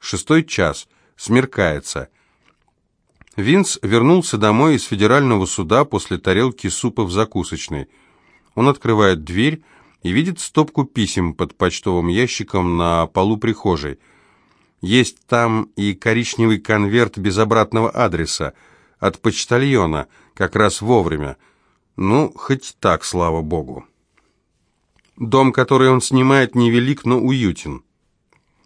Шестой час. Смеркается. Винс вернулся домой из федерального суда после тарелки супа в закусочной. Он открывает дверь и видит стопку писем под почтовым ящиком на полу прихожей. Есть там и коричневый конверт без обратного адреса от почтальона, как раз вовремя. Ну, хоть так, слава богу. Дом, который он снимает, невелик, но уютен.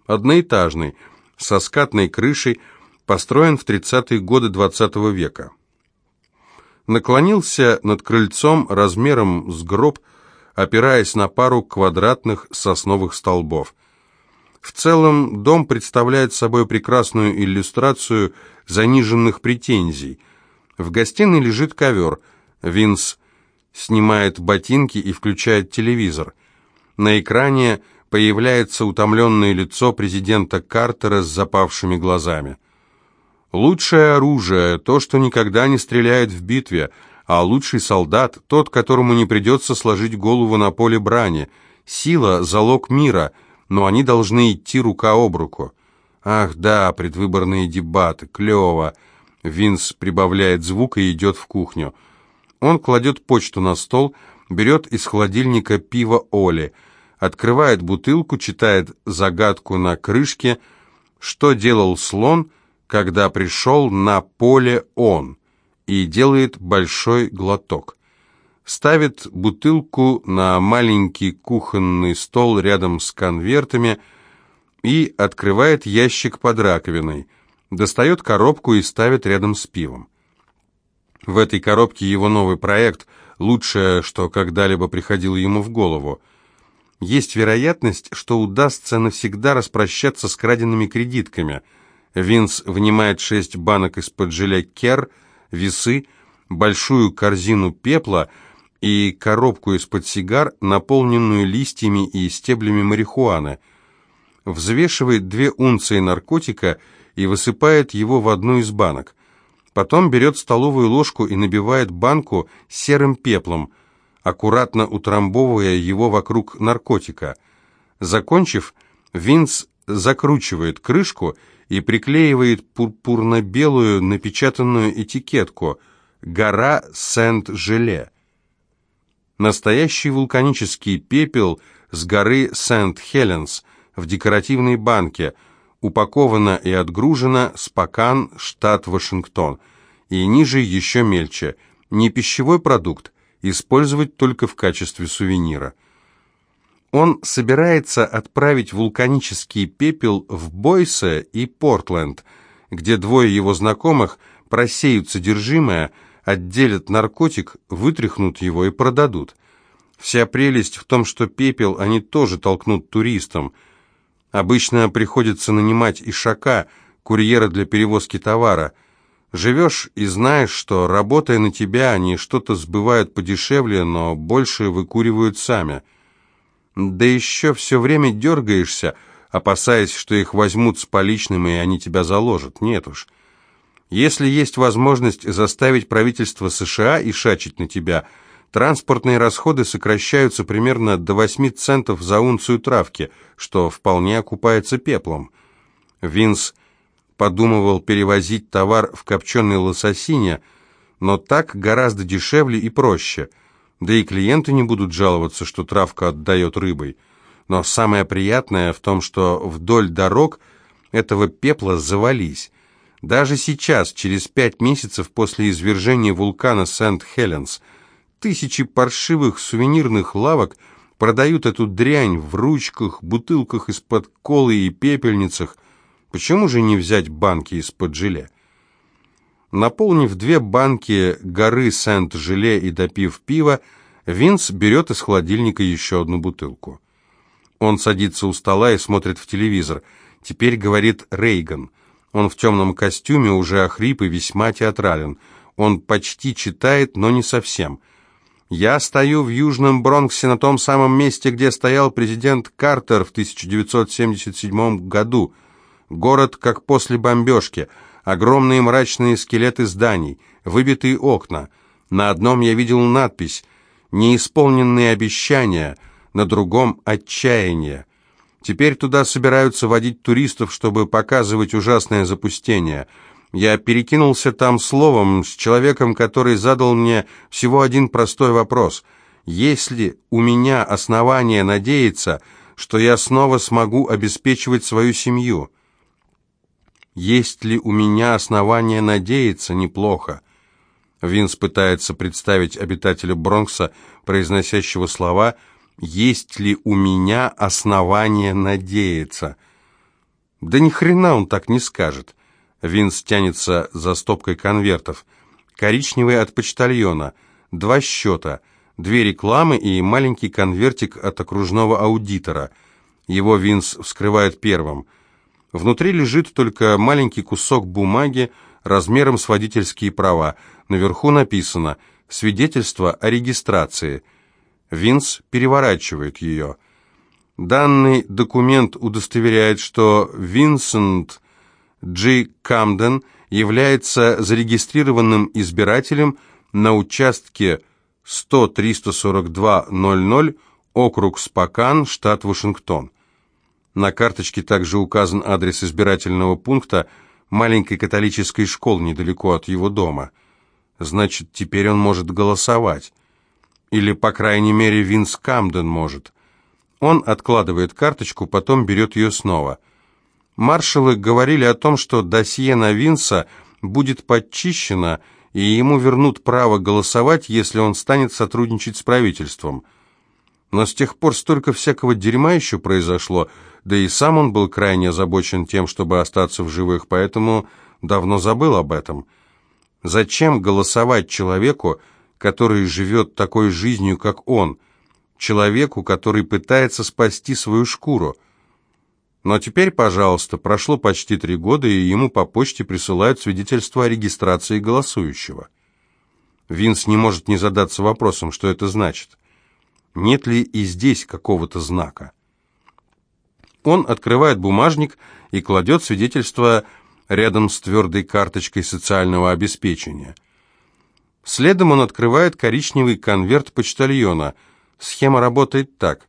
Одноэтажный, со скатной крышей, построен в 30-е годы XX -го века. Наклонился над крыльцом размером с гроб, опираясь на пару квадратных сосновых столбов. В целом, дом представляет собой прекрасную иллюстрацию заниженных претензий. В гостиной лежит ковер. Винс снимает ботинки и включает телевизор. На экране появляется утомленное лицо президента Картера с запавшими глазами. Лучшее оружие – то, что никогда не стреляет в битве, а лучший солдат – тот, которому не придется сложить голову на поле брани. Сила – залог мира, но они должны идти рука об руку. Ах да, предвыборные дебаты, клево. Винс прибавляет звук и идет в кухню. Он кладет почту на стол, берет из холодильника пиво Оли, открывает бутылку, читает загадку на крышке «Что делал слон?» когда пришел на поле он, и делает большой глоток. Ставит бутылку на маленький кухонный стол рядом с конвертами и открывает ящик под раковиной, достает коробку и ставит рядом с пивом. В этой коробке его новый проект, лучшее, что когда-либо приходило ему в голову. Есть вероятность, что удастся навсегда распрощаться с краденными кредитками – Винс вынимает шесть банок из-под желе кер, весы, большую корзину пепла и коробку из-под сигар, наполненную листьями и стеблями марихуаны. Взвешивает две унции наркотика и высыпает его в одну из банок. Потом берет столовую ложку и набивает банку серым пеплом, аккуратно утрамбовывая его вокруг наркотика. Закончив, Винс закручивает крышку и, приклеивает пурпурно-белую напечатанную этикетку «Гора Сент-Желе». Настоящий вулканический пепел с горы Сент-Хеленс в декоративной банке, упаковано и отгружено Спокан, штат Вашингтон, и ниже еще мельче, не пищевой продукт, использовать только в качестве сувенира – он собирается отправить вулканический пепел в Бойсе и Портленд, где двое его знакомых просеют содержимое, отделят наркотик, вытряхнут его и продадут. Вся прелесть в том, что пепел они тоже толкнут туристам. Обычно приходится нанимать ишака, курьера для перевозки товара. Живешь и знаешь, что, работая на тебя, они что-то сбывают подешевле, но больше выкуривают сами – да еще все время дергаешься, опасаясь, что их возьмут с поличным, и они тебя заложат. Нет уж. Если есть возможность заставить правительство США и шачить на тебя, транспортные расходы сокращаются примерно до 8 центов за унцию травки, что вполне окупается пеплом. Винс подумывал перевозить товар в копченой лососине, но так гораздо дешевле и проще – да и клиенты не будут жаловаться, что травка отдает рыбой. Но самое приятное в том, что вдоль дорог этого пепла завались. Даже сейчас, через пять месяцев после извержения вулкана Сент-Хеленс, тысячи паршивых сувенирных лавок продают эту дрянь в ручках, бутылках из-под колы и пепельницах. Почему же не взять банки из-под желе? Наполнив две банки горы Сент-Желе и допив пива, Винс берет из холодильника еще одну бутылку. Он садится у стола и смотрит в телевизор. Теперь говорит Рейган. Он в темном костюме, уже охрип и весьма театрален. Он почти читает, но не совсем. «Я стою в Южном Бронксе на том самом месте, где стоял президент Картер в 1977 году. Город как после бомбежки» огромные мрачные скелеты зданий, выбитые окна. На одном я видел надпись «Неисполненные обещания», на другом «Отчаяние». Теперь туда собираются водить туристов, чтобы показывать ужасное запустение. Я перекинулся там словом с человеком, который задал мне всего один простой вопрос. Есть ли у меня основания надеяться, что я снова смогу обеспечивать свою семью? Есть ли у меня основания надеяться? Неплохо. Винс пытается представить обитателя Бронкса, произносящего слова есть ли у меня основания надеяться? Да ни хрена он так не скажет. Винс тянется за стопкой конвертов. Коричневый от почтальона, два счета, две рекламы и маленький конвертик от окружного аудитора. Его Винс вскрывает первым. Внутри лежит только маленький кусок бумаги размером с водительские права. Наверху написано «Свидетельство о регистрации». Винс переворачивает ее. Данный документ удостоверяет, что Винсент Джи Камден является зарегистрированным избирателем на участке 100-342-00, округ Спокан, штат Вашингтон. На карточке также указан адрес избирательного пункта маленькой католической школы недалеко от его дома. Значит, теперь он может голосовать. Или, по крайней мере, Винс Камден может. Он откладывает карточку, потом берет ее снова. Маршалы говорили о том, что досье на Винса будет подчищено, и ему вернут право голосовать, если он станет сотрудничать с правительством. Но с тех пор столько всякого дерьма еще произошло, да и сам он был крайне озабочен тем, чтобы остаться в живых, поэтому давно забыл об этом. Зачем голосовать человеку, который живет такой жизнью, как он, человеку, который пытается спасти свою шкуру. Но теперь, пожалуйста, прошло почти три года, и ему по почте присылают свидетельство о регистрации голосующего. Винс не может не задаться вопросом, что это значит. Нет ли и здесь какого-то знака? Он открывает бумажник и кладет свидетельство рядом с твердой карточкой социального обеспечения. Следом он открывает коричневый конверт почтальона. Схема работает так.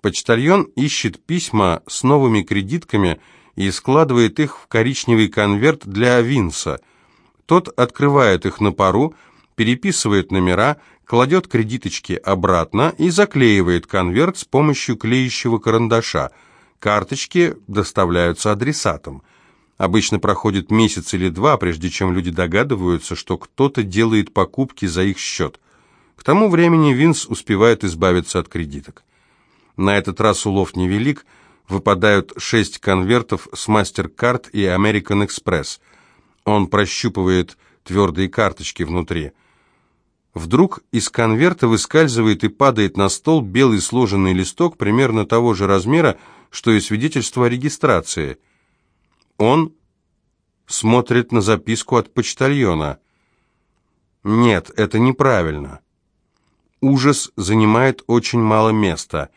Почтальон ищет письма с новыми кредитками и складывает их в коричневый конверт для Винса. Тот открывает их на пару, переписывает номера, кладет кредиточки обратно и заклеивает конверт с помощью клеящего карандаша. Карточки доставляются адресатам. Обычно проходит месяц или два, прежде чем люди догадываются, что кто-то делает покупки за их счет. К тому времени Винс успевает избавиться от кредиток. На этот раз улов невелик, выпадают шесть конвертов с MasterCard и American Express. Он прощупывает твердые карточки внутри. Вдруг из конверта выскальзывает и падает на стол белый сложенный листок примерно того же размера, что и свидетельство о регистрации – он смотрит на записку от почтальона. Нет, это неправильно. Ужас занимает очень мало места.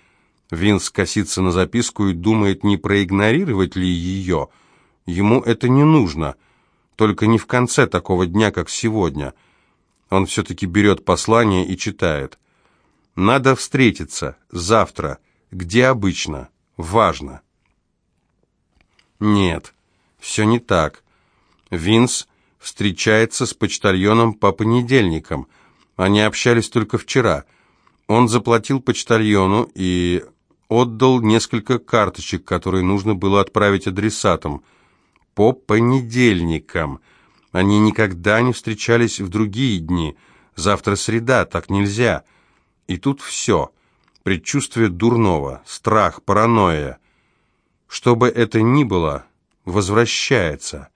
Винс косится на записку и думает, не проигнорировать ли ее. Ему это не нужно, только не в конце такого дня, как сегодня. Он все-таки берет послание и читает. «Надо встретиться. Завтра. Где обычно. Важно». Нет. Все не так. Винс встречается с почтальоном по понедельникам. Они общались только вчера. Он заплатил почтальону и отдал несколько карточек, которые нужно было отправить адресатам. По понедельникам. Они никогда не встречались в другие дни. Завтра среда, так нельзя. И тут все. Предчувствие дурного, страх, паранойя. Что бы это ни было, возвращается.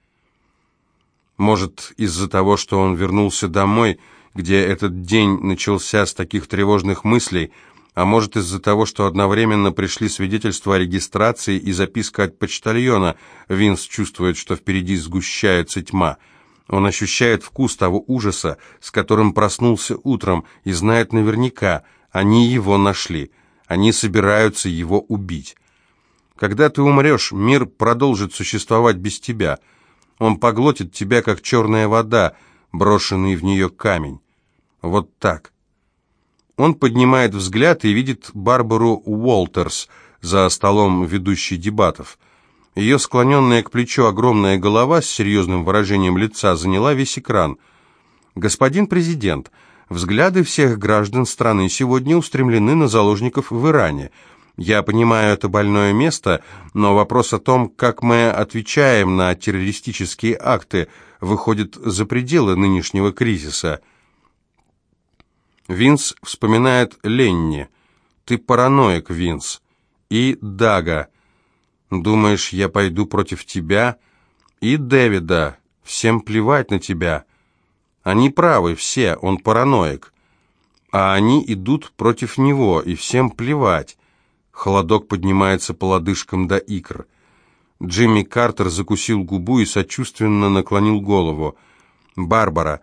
Может, из-за того, что он вернулся домой, где этот день начался с таких тревожных мыслей, а может, из-за того, что одновременно пришли свидетельства о регистрации и записка от почтальона, Винс чувствует, что впереди сгущается тьма. Он ощущает вкус того ужаса, с которым проснулся утром, и знает наверняка, они его нашли, они собираются его убить. Когда ты умрешь, мир продолжит существовать без тебя. Он поглотит тебя, как черная вода, брошенный в нее камень. Вот так. Он поднимает взгляд и видит Барбару Уолтерс, за столом ведущей дебатов. Ее склоненная к плечу огромная голова с серьезным выражением лица заняла весь экран. «Господин президент, взгляды всех граждан страны сегодня устремлены на заложников в Иране. Я понимаю, это больное место, но вопрос о том, как мы отвечаем на террористические акты, выходит за пределы нынешнего кризиса». Винс вспоминает Ленни. «Ты параноик, Винс». И Дага. Думаешь, я пойду против тебя? И Дэвида. Всем плевать на тебя. Они правы, все, он параноик. А они идут против него, и всем плевать. Холодок поднимается по лодыжкам до икр. Джимми Картер закусил губу и сочувственно наклонил голову. «Барбара,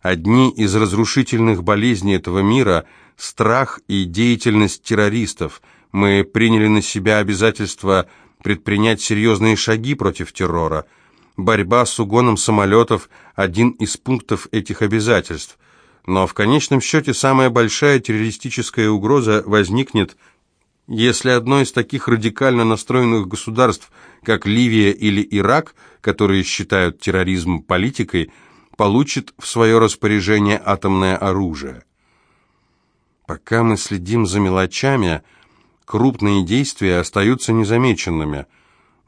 одни из разрушительных болезней этого мира — страх и деятельность террористов. Мы приняли на себя обязательство предпринять серьезные шаги против террора. Борьба с угоном самолетов – один из пунктов этих обязательств. Но в конечном счете самая большая террористическая угроза возникнет, если одно из таких радикально настроенных государств, как Ливия или Ирак, которые считают терроризм политикой, получит в свое распоряжение атомное оружие. Пока мы следим за мелочами – крупные действия остаются незамеченными.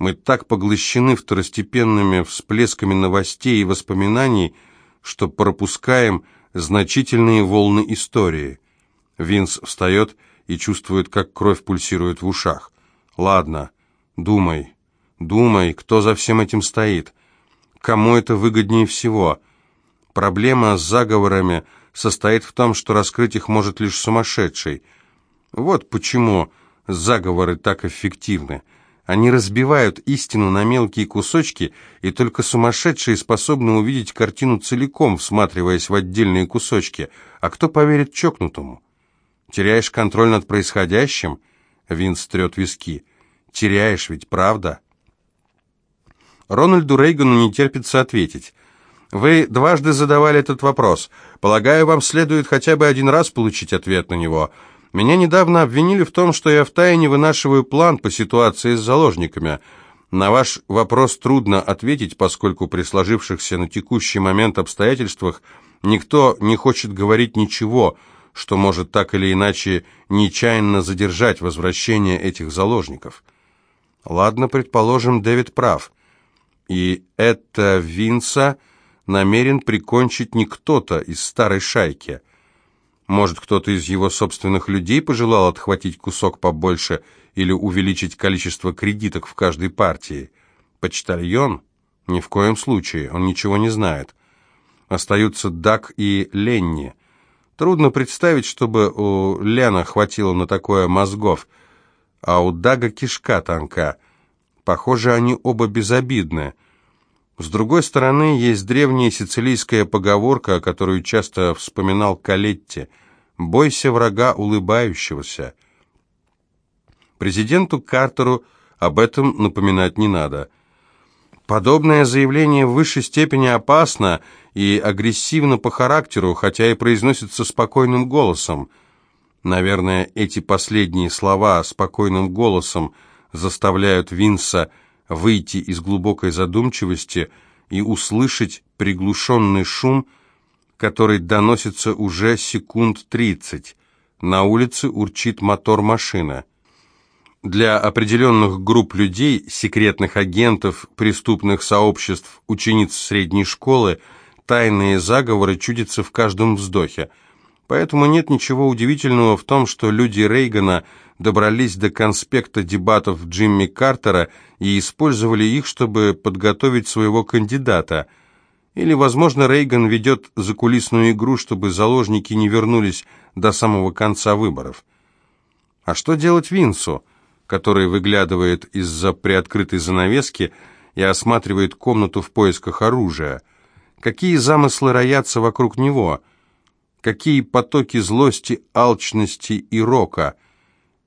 Мы так поглощены второстепенными всплесками новостей и воспоминаний, что пропускаем значительные волны истории. Винс встает и чувствует, как кровь пульсирует в ушах. «Ладно, думай, думай, кто за всем этим стоит. Кому это выгоднее всего?» Проблема с заговорами состоит в том, что раскрыть их может лишь сумасшедший. Вот почему заговоры так эффективны. Они разбивают истину на мелкие кусочки, и только сумасшедшие способны увидеть картину целиком, всматриваясь в отдельные кусочки. А кто поверит чокнутому? Теряешь контроль над происходящим? Винс трет виски. Теряешь ведь, правда? Рональду Рейгану не терпится ответить. Вы дважды задавали этот вопрос. Полагаю, вам следует хотя бы один раз получить ответ на него. Меня недавно обвинили в том, что я втайне вынашиваю план по ситуации с заложниками. На ваш вопрос трудно ответить, поскольку при сложившихся на текущий момент обстоятельствах никто не хочет говорить ничего, что может так или иначе нечаянно задержать возвращение этих заложников. Ладно, предположим, Дэвид прав. И это Винса намерен прикончить не кто-то из старой шайки – может, кто-то из его собственных людей пожелал отхватить кусок побольше или увеличить количество кредиток в каждой партии? Почтальон? Ни в коем случае, он ничего не знает. Остаются Дак и Ленни. Трудно представить, чтобы у Лена хватило на такое мозгов, а у Дага кишка тонка. Похоже, они оба безобидны. С другой стороны, есть древняя сицилийская поговорка, которую часто вспоминал Калетти «Бойся врага улыбающегося». Президенту Картеру об этом напоминать не надо. Подобное заявление в высшей степени опасно и агрессивно по характеру, хотя и произносится спокойным голосом. Наверное, эти последние слова спокойным голосом заставляют Винса выйти из глубокой задумчивости и услышать приглушенный шум, который доносится уже секунд тридцать. На улице урчит мотор машины. Для определенных групп людей, секретных агентов, преступных сообществ, учениц средней школы, тайные заговоры чудятся в каждом вздохе. Поэтому нет ничего удивительного в том, что люди Рейгана добрались до конспекта дебатов Джимми Картера и использовали их, чтобы подготовить своего кандидата. Или, возможно, Рейган ведет закулисную игру, чтобы заложники не вернулись до самого конца выборов. А что делать Винсу, который выглядывает из-за приоткрытой занавески и осматривает комнату в поисках оружия? Какие замыслы роятся вокруг него? Какие потоки злости, алчности и рока –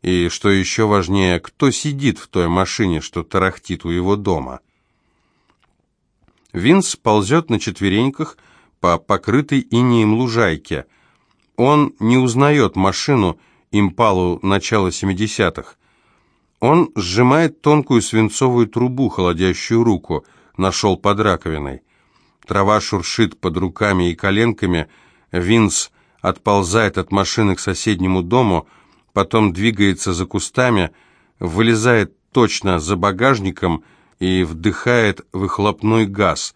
и, что еще важнее, кто сидит в той машине, что тарахтит у его дома? Винс ползет на четвереньках по покрытой инеем лужайке. Он не узнает машину, импалу начала 70-х. Он сжимает тонкую свинцовую трубу, холодящую руку, нашел под раковиной. Трава шуршит под руками и коленками, Винс отползает от машины к соседнему дому, потом двигается за кустами, вылезает точно за багажником и вдыхает выхлопной газ.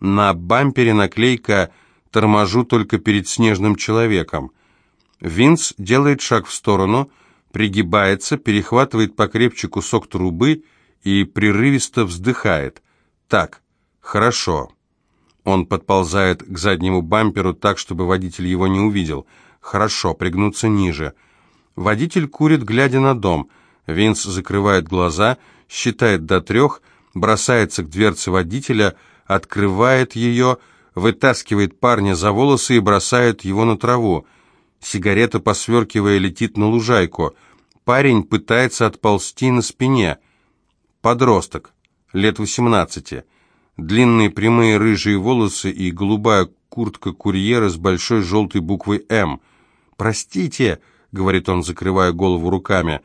На бампере наклейка «Торможу только перед снежным человеком». Винс делает шаг в сторону – пригибается, перехватывает покрепче кусок трубы и прерывисто вздыхает. Так, хорошо. Он подползает к заднему бамперу так, чтобы водитель его не увидел. Хорошо, пригнуться ниже. Водитель курит, глядя на дом. Винс закрывает глаза, считает до трех, бросается к дверце водителя, открывает ее, вытаскивает парня за волосы и бросает его на траву. Сигарета, посверкивая, летит на лужайку. Парень пытается отползти на спине. Подросток, лет 18. Длинные прямые рыжие волосы и голубая куртка курьера с большой желтой буквой «М». «Простите», — говорит он, закрывая голову руками.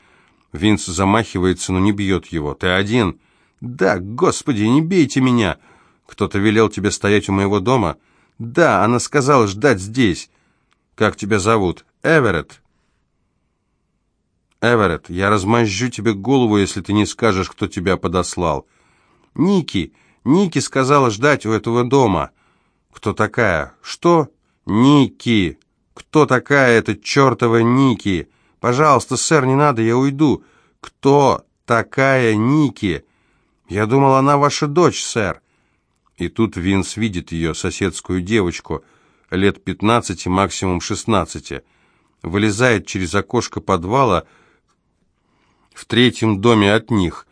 Винс замахивается, но не бьет его. «Ты один?» «Да, господи, не бейте меня!» «Кто-то велел тебе стоять у моего дома?» «Да, она сказала ждать здесь». «Как тебя зовут?» «Эверетт». Эверетт, я размозжу тебе голову, если ты не скажешь, кто тебя подослал. Ники, Ники сказала ждать у этого дома. Кто такая? Что? Ники. Кто такая эта чертова Ники? Пожалуйста, сэр, не надо, я уйду. Кто такая Ники? Я думал, она ваша дочь, сэр. И тут Винс видит ее, соседскую девочку, лет пятнадцати, максимум шестнадцати. Вылезает через окошко подвала, в третьем доме от них,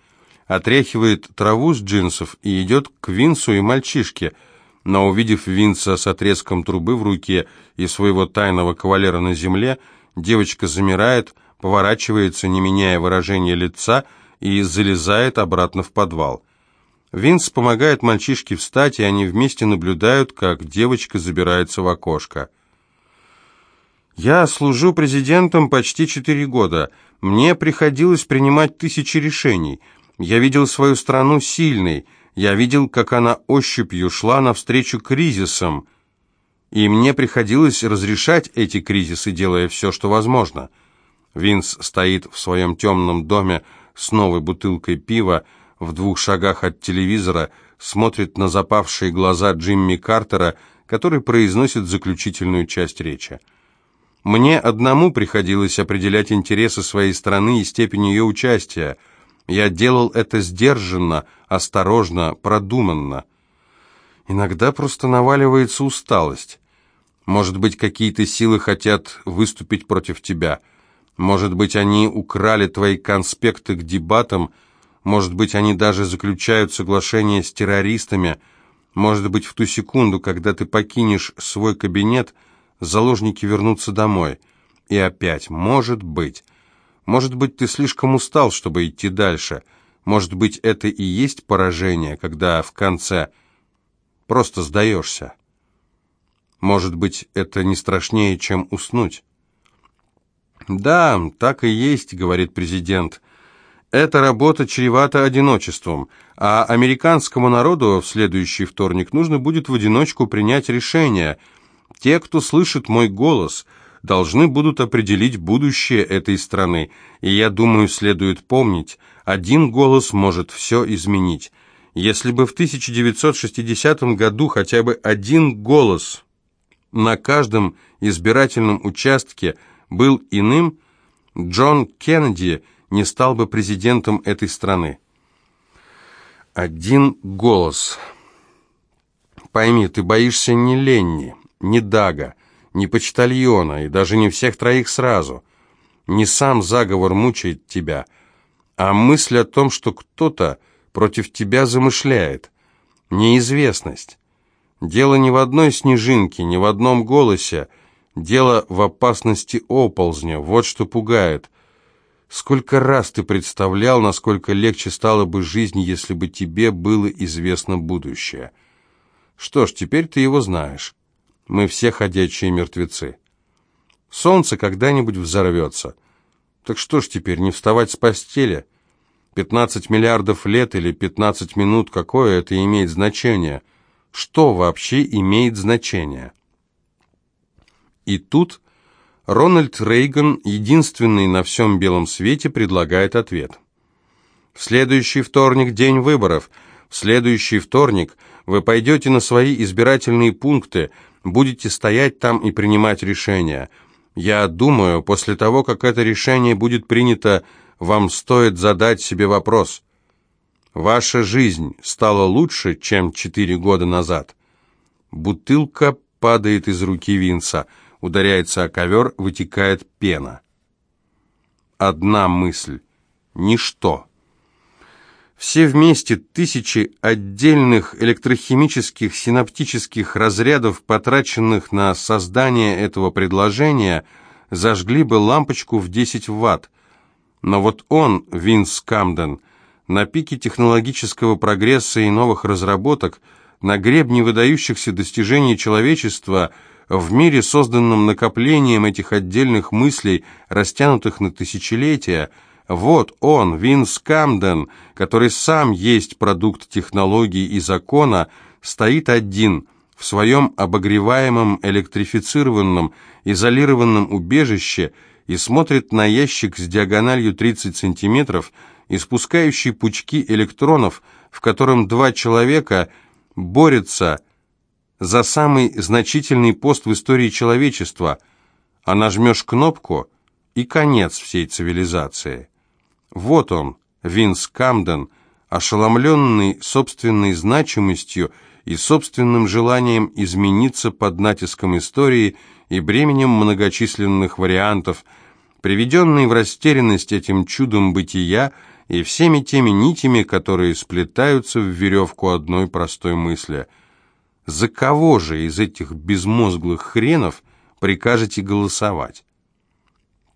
отряхивает траву с джинсов и идет к Винсу и мальчишке, но, увидев Винса с отрезком трубы в руке и своего тайного кавалера на земле, девочка замирает, поворачивается, не меняя выражения лица, и залезает обратно в подвал. Винс помогает мальчишке встать, и они вместе наблюдают, как девочка забирается в окошко. «Я служу президентом почти четыре года. Мне приходилось принимать тысячи решений. Я видел свою страну сильной. Я видел, как она ощупью шла навстречу кризисам. И мне приходилось разрешать эти кризисы, делая все, что возможно». Винс стоит в своем темном доме с новой бутылкой пива, в двух шагах от телевизора, смотрит на запавшие глаза Джимми Картера, который произносит заключительную часть речи. Мне одному приходилось определять интересы своей страны и степень ее участия. Я делал это сдержанно, осторожно, продуманно. Иногда просто наваливается усталость. Может быть, какие-то силы хотят выступить против тебя. Может быть, они украли твои конспекты к дебатам. Может быть, они даже заключают соглашение с террористами. Может быть, в ту секунду, когда ты покинешь свой кабинет – заложники вернутся домой. И опять, может быть. Может быть, ты слишком устал, чтобы идти дальше. Может быть, это и есть поражение, когда в конце просто сдаешься. Может быть, это не страшнее, чем уснуть. «Да, так и есть», — говорит президент. «Эта работа чревата одиночеством, а американскому народу в следующий вторник нужно будет в одиночку принять решение — те, кто слышит мой голос, должны будут определить будущее этой страны, и я думаю, следует помнить, один голос может все изменить. Если бы в 1960 году хотя бы один голос на каждом избирательном участке был иным, Джон Кеннеди не стал бы президентом этой страны. Один голос. Пойми, ты боишься не Ленни, ни Дага, ни почтальона, и даже не всех троих сразу. Не сам заговор мучает тебя, а мысль о том, что кто-то против тебя замышляет. Неизвестность. Дело не в одной снежинке, не в одном голосе. Дело в опасности оползня. Вот что пугает. Сколько раз ты представлял, насколько легче стала бы жизнь, если бы тебе было известно будущее. Что ж, теперь ты его знаешь. Мы все ходячие мертвецы. Солнце когда-нибудь взорвется. Так что ж теперь, не вставать с постели? 15 миллиардов лет или 15 минут, какое это имеет значение? Что вообще имеет значение? И тут Рональд Рейган, единственный на всем белом свете, предлагает ответ. В следующий вторник день выборов. В следующий вторник вы пойдете на свои избирательные пункты, будете стоять там и принимать решения. Я думаю, после того, как это решение будет принято, вам стоит задать себе вопрос. Ваша жизнь стала лучше, чем четыре года назад? Бутылка падает из руки Винса, ударяется о ковер, вытекает пена. Одна мысль. Ничто. Все вместе тысячи отдельных электрохимических синаптических разрядов, потраченных на создание этого предложения, зажгли бы лампочку в 10 ватт. Но вот он, Винс Камден, на пике технологического прогресса и новых разработок, на гребне выдающихся достижений человечества, в мире, созданном накоплением этих отдельных мыслей, растянутых на тысячелетия – вот он, Винс Камден, который сам есть продукт технологий и закона, стоит один в своем обогреваемом, электрифицированном, изолированном убежище и смотрит на ящик с диагональю 30 сантиметров, испускающий пучки электронов, в котором два человека борются за самый значительный пост в истории человечества, а нажмешь кнопку – и конец всей цивилизации. Вот он, Винс Камден, ошеломленный собственной значимостью и собственным желанием измениться под натиском истории и бременем многочисленных вариантов, приведенный в растерянность этим чудом бытия и всеми теми нитями, которые сплетаются в веревку одной простой мысли. За кого же из этих безмозглых хренов прикажете голосовать?